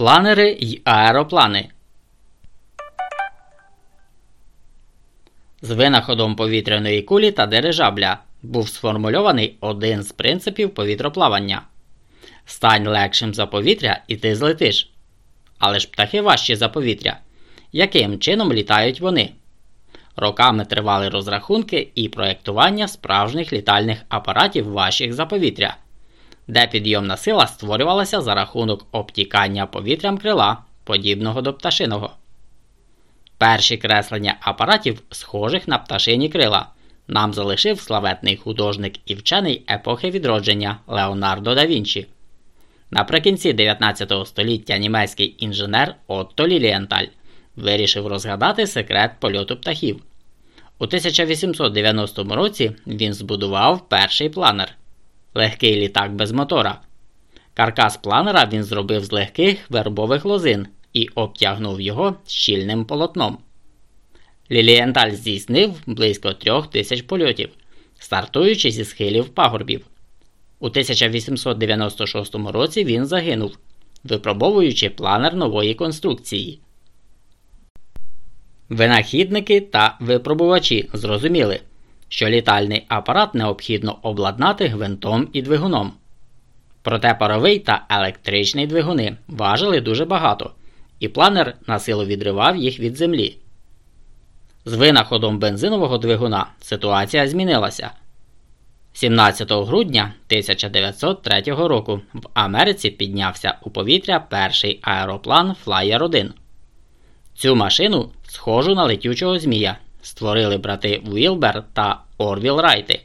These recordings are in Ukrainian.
Планери й аероплани. З винаходом повітряної кулі та дирижабля був сформульований один з принципів повітроплавання. Стань легшим за повітря і ти злетиш. Але ж птахи важчі за повітря. Яким чином літають вони? Роками тривали розрахунки і проєктування справжніх літальних апаратів важчих за повітря де підйомна сила створювалася за рахунок обтікання повітрям крила, подібного до пташиного. Перші креслення апаратів, схожих на пташині крила, нам залишив славетний художник і вчений епохи відродження Леонардо да Вінчі. Наприкінці 19 століття німецький інженер Отто Лілієнталь вирішив розгадати секрет польоту птахів. У 1890 році він збудував перший планер легкий літак без мотора. Каркас планера він зробив з легких вербових лозин і обтягнув його щільним полотном. Лілієнталь здійснив близько трьох тисяч польотів, стартуючи зі схилів пагорбів. У 1896 році він загинув, випробовуючи планер нової конструкції. Винахідники та випробувачі зрозуміли, що літальний апарат необхідно обладнати гвинтом і двигуном. Проте паровий та електричний двигуни важили дуже багато, і планер на силу відривав їх від землі. З винаходом бензинового двигуна ситуація змінилася. 17 грудня 1903 року в Америці піднявся у повітря перший аероплан Flyer 1. Цю машину схожу на летючого змія створили брати Вілбер та Орвіл Райти.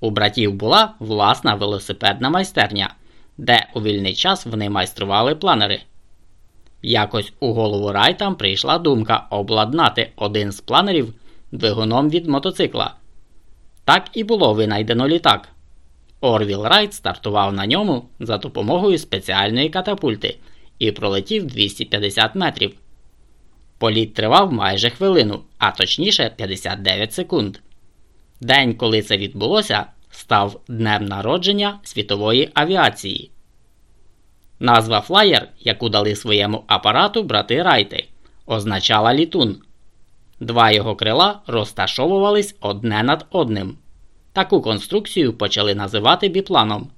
У братів була власна велосипедна майстерня, де у вільний час вони майстрували планери. Якось у голову Райтам прийшла думка обладнати один з планерів двигуном від мотоцикла. Так і було винайдено літак. Орвіл Райт стартував на ньому за допомогою спеціальної катапульти і пролетів 250 метрів. Політ тривав майже хвилину, а точніше 59 секунд. День, коли це відбулося, став днем народження світової авіації. Назва флаєр, яку дали своєму апарату брати Райти, означала літун. Два його крила розташовувались одне над одним. Таку конструкцію почали називати біпланом.